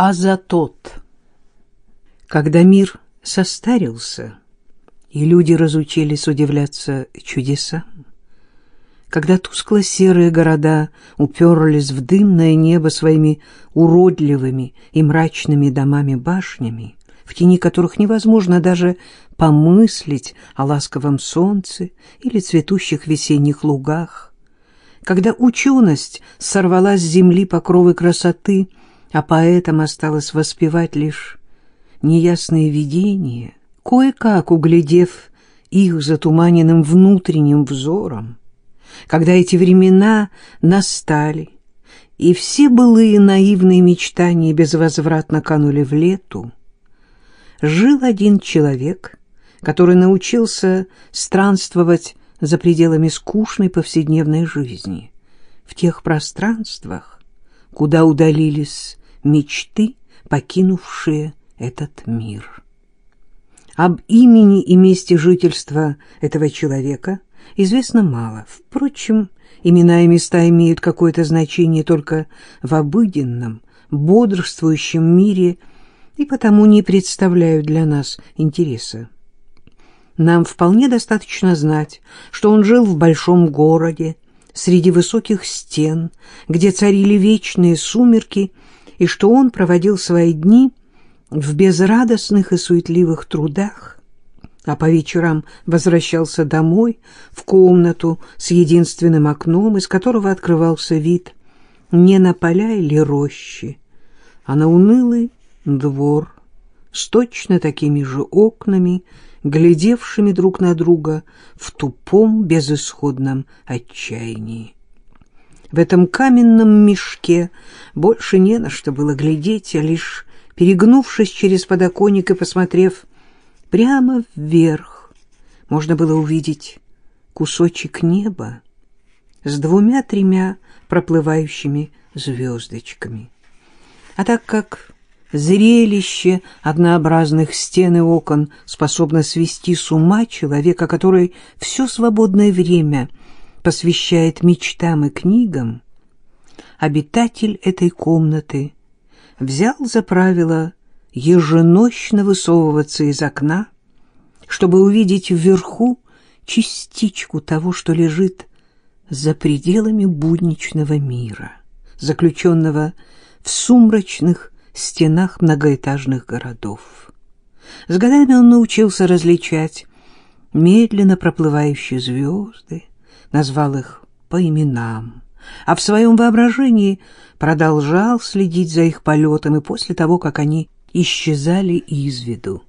Азатот. Когда мир состарился, и люди разучились удивляться чудесам, когда тускло-серые города уперлись в дымное небо своими уродливыми и мрачными домами-башнями, в тени которых невозможно даже помыслить о ласковом солнце или цветущих весенних лугах, когда ученость сорвала с земли покровы красоты — а поэтам осталось воспевать лишь неясные видения, кое-как углядев их затуманенным внутренним взором, когда эти времена настали, и все былые наивные мечтания безвозвратно канули в лету, жил один человек, который научился странствовать за пределами скучной повседневной жизни, в тех пространствах, куда удалились мечты, покинувшие этот мир. Об имени и месте жительства этого человека известно мало. Впрочем, имена и места имеют какое-то значение только в обыденном, бодрствующем мире и потому не представляют для нас интереса. Нам вполне достаточно знать, что он жил в большом городе, среди высоких стен, где царили вечные сумерки и что он проводил свои дни в безрадостных и суетливых трудах, а по вечерам возвращался домой в комнату с единственным окном, из которого открывался вид не на поля или рощи, а на унылый двор с точно такими же окнами, глядевшими друг на друга в тупом безысходном отчаянии. В этом каменном мешке больше не на что было глядеть, а лишь перегнувшись через подоконник и посмотрев прямо вверх, можно было увидеть кусочек неба с двумя-тремя проплывающими звездочками. А так как зрелище однообразных стен и окон способно свести с ума человека, который все свободное время посвящает мечтам и книгам, обитатель этой комнаты взял за правило еженочно высовываться из окна, чтобы увидеть вверху частичку того, что лежит за пределами будничного мира, заключенного в сумрачных стенах многоэтажных городов. С годами он научился различать медленно проплывающие звезды, назвал их по именам, а в своем воображении продолжал следить за их полетом и после того, как они исчезали из виду.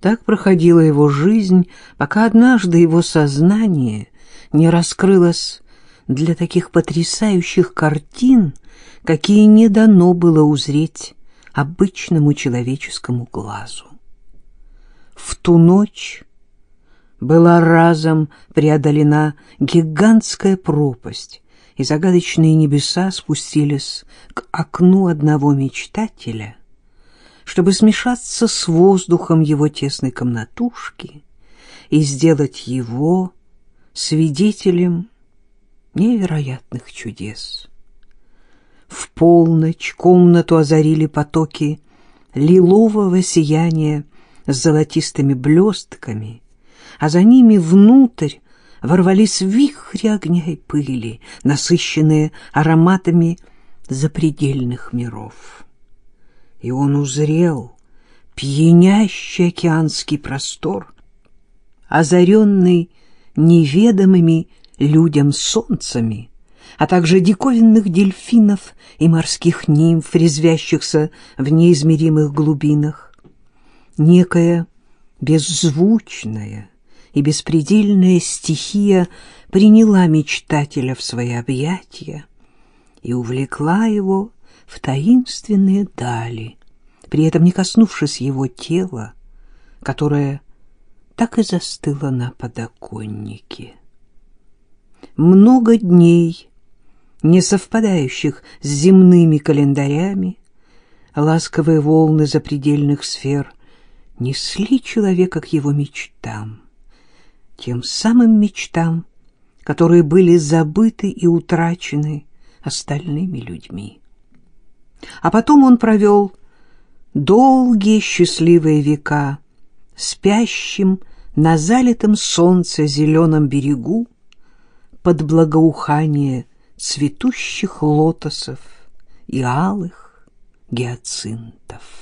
Так проходила его жизнь, пока однажды его сознание не раскрылось для таких потрясающих картин, какие не дано было узреть обычному человеческому глазу. В ту ночь была разом преодолена гигантская пропасть, и загадочные небеса спустились к окну одного мечтателя, чтобы смешаться с воздухом его тесной комнатушки и сделать его свидетелем невероятных чудес. В полночь комнату озарили потоки лилового сияния с золотистыми блестками, а за ними внутрь ворвались вихри огня и пыли, насыщенные ароматами запредельных миров. И он узрел пьянящий океанский простор, озаренный неведомыми людям солнцами, а также диковинных дельфинов и морских нимф, резвящихся в неизмеримых глубинах. Некая беззвучная, и беспредельная стихия приняла мечтателя в свои объятия и увлекла его в таинственные дали, при этом не коснувшись его тела, которое так и застыло на подоконнике. Много дней, не совпадающих с земными календарями, ласковые волны запредельных сфер несли человека к его мечтам тем самым мечтам, которые были забыты и утрачены остальными людьми. А потом он провел долгие счастливые века спящим на залитом солнце зеленом берегу под благоухание цветущих лотосов и алых гиацинтов.